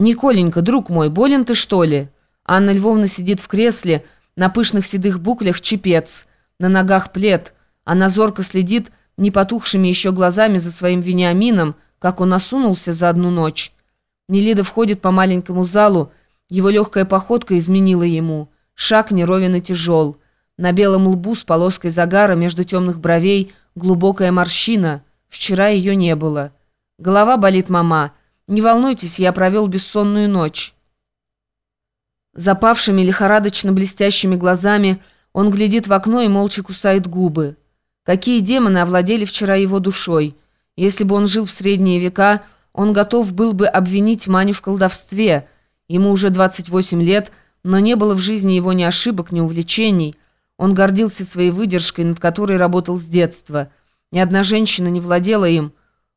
«Николенька, друг мой, болен ты, что ли?» Анна Львовна сидит в кресле, на пышных седых буклях чепец, на ногах плед. Она зорко следит не потухшими еще глазами за своим Вениамином, как он осунулся за одну ночь. Нелида входит по маленькому залу, его легкая походка изменила ему. Шаг неровен и тяжел. На белом лбу с полоской загара между темных бровей глубокая морщина. Вчера ее не было. Голова болит мама. Не волнуйтесь, я провел бессонную ночь». Запавшими лихорадочно блестящими глазами он глядит в окно и молча кусает губы. Какие демоны овладели вчера его душой? Если бы он жил в средние века, он готов был бы обвинить Маню в колдовстве. Ему уже 28 лет, но не было в жизни его ни ошибок, ни увлечений. Он гордился своей выдержкой, над которой работал с детства. Ни одна женщина не владела им.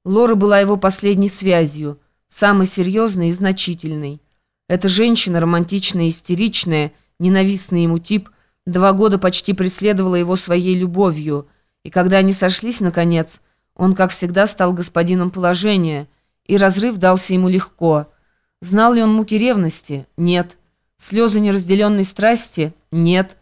Лора была его последней связью – самый серьезный и значительный. Эта женщина, романтичная истеричная, ненавистный ему тип, два года почти преследовала его своей любовью, и когда они сошлись, наконец, он, как всегда, стал господином положения, и разрыв дался ему легко. Знал ли он муки ревности? Нет. Слезы неразделенной страсти? Нет.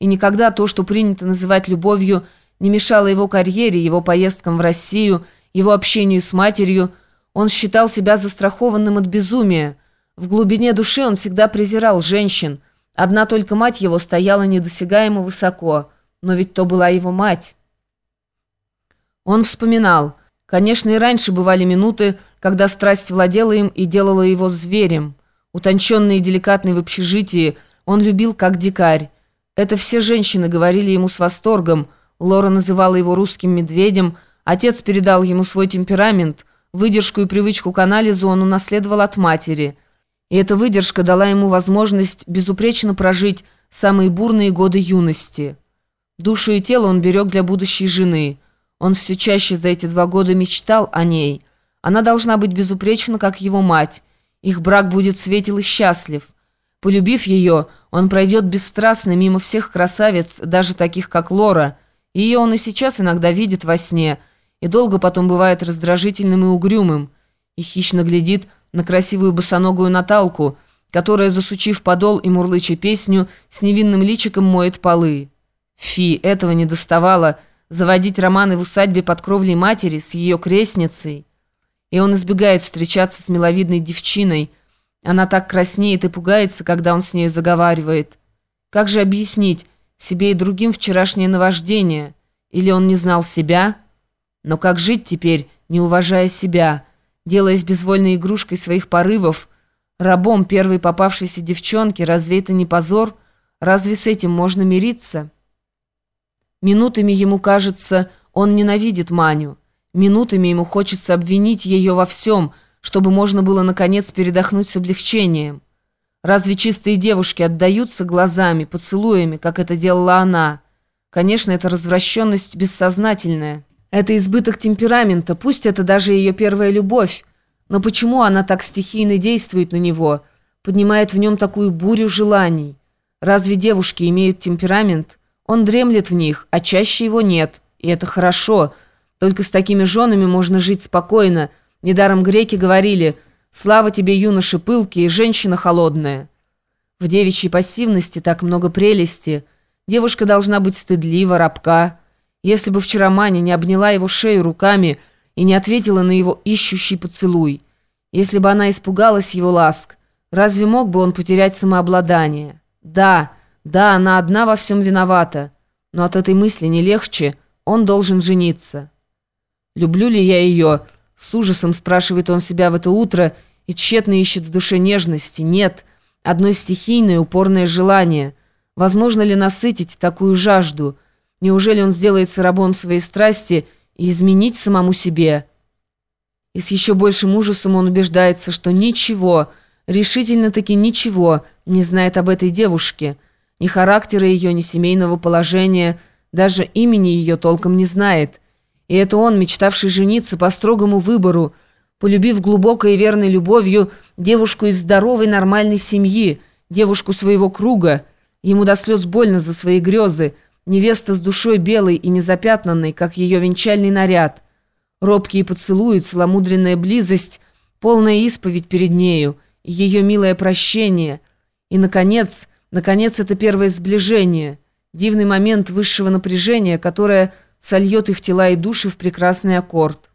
И никогда то, что принято называть любовью, не мешало его карьере, его поездкам в Россию, его общению с матерью – он считал себя застрахованным от безумия. В глубине души он всегда презирал женщин. Одна только мать его стояла недосягаемо высоко. Но ведь то была его мать. Он вспоминал. Конечно, и раньше бывали минуты, когда страсть владела им и делала его зверем. Утонченный и деликатный в общежитии, он любил как дикарь. Это все женщины говорили ему с восторгом. Лора называла его русским медведем. Отец передал ему свой темперамент – Выдержку и привычку к анализу он унаследовал от матери. И эта выдержка дала ему возможность безупречно прожить самые бурные годы юности. Душу и тело он берег для будущей жены. Он все чаще за эти два года мечтал о ней. Она должна быть безупречна, как его мать. Их брак будет светел и счастлив. Полюбив ее, он пройдет бесстрастно мимо всех красавиц, даже таких, как Лора. Ее он и сейчас иногда видит во сне – и долго потом бывает раздражительным и угрюмым, и хищно глядит на красивую босоногую Наталку, которая, засучив подол и мурлыча песню, с невинным личиком моет полы. Фи, этого не доставало, заводить романы в усадьбе под кровлей матери с ее крестницей. И он избегает встречаться с миловидной девчиной. Она так краснеет и пугается, когда он с нею заговаривает. Как же объяснить себе и другим вчерашнее наваждение? Или он не знал себя?» Но как жить теперь, не уважая себя, делаясь безвольной игрушкой своих порывов, рабом первой попавшейся девчонки, разве это не позор? Разве с этим можно мириться? Минутами ему кажется, он ненавидит Маню. Минутами ему хочется обвинить ее во всем, чтобы можно было, наконец, передохнуть с облегчением. Разве чистые девушки отдаются глазами, поцелуями, как это делала она? Конечно, это развращенность бессознательная. Это избыток темперамента, пусть это даже ее первая любовь. Но почему она так стихийно действует на него, поднимает в нем такую бурю желаний? Разве девушки имеют темперамент? Он дремлет в них, а чаще его нет. И это хорошо. Только с такими женами можно жить спокойно. Недаром греки говорили «Слава тебе, юноша пылкий и женщина холодная». В девичьей пассивности так много прелести. Девушка должна быть стыдлива, рабка, если бы вчера Маня не обняла его шею руками и не ответила на его ищущий поцелуй, если бы она испугалась его ласк, разве мог бы он потерять самообладание? Да, да, она одна во всем виновата, но от этой мысли не легче, он должен жениться. «Люблю ли я ее?» — с ужасом спрашивает он себя в это утро и тщетно ищет в душе нежности. Нет, одно стихийное упорное желание. Возможно ли насытить такую жажду — Неужели он сделается рабом своей страсти и изменить самому себе? И с еще большим ужасом он убеждается, что ничего, решительно-таки ничего не знает об этой девушке. Ни характера ее, ни семейного положения, даже имени ее толком не знает. И это он, мечтавший жениться по строгому выбору, полюбив глубокой и верной любовью девушку из здоровой нормальной семьи, девушку своего круга. Ему до слез больно за свои грезы, Невеста с душой белой и незапятнанной, как ее венчальный наряд. Робкие поцелуи, целомудренная близость, полная исповедь перед нею. ее милое прощение. И, наконец, наконец, это первое сближение, дивный момент высшего напряжения, которое сольет их тела и души в прекрасный аккорд.